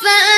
فأ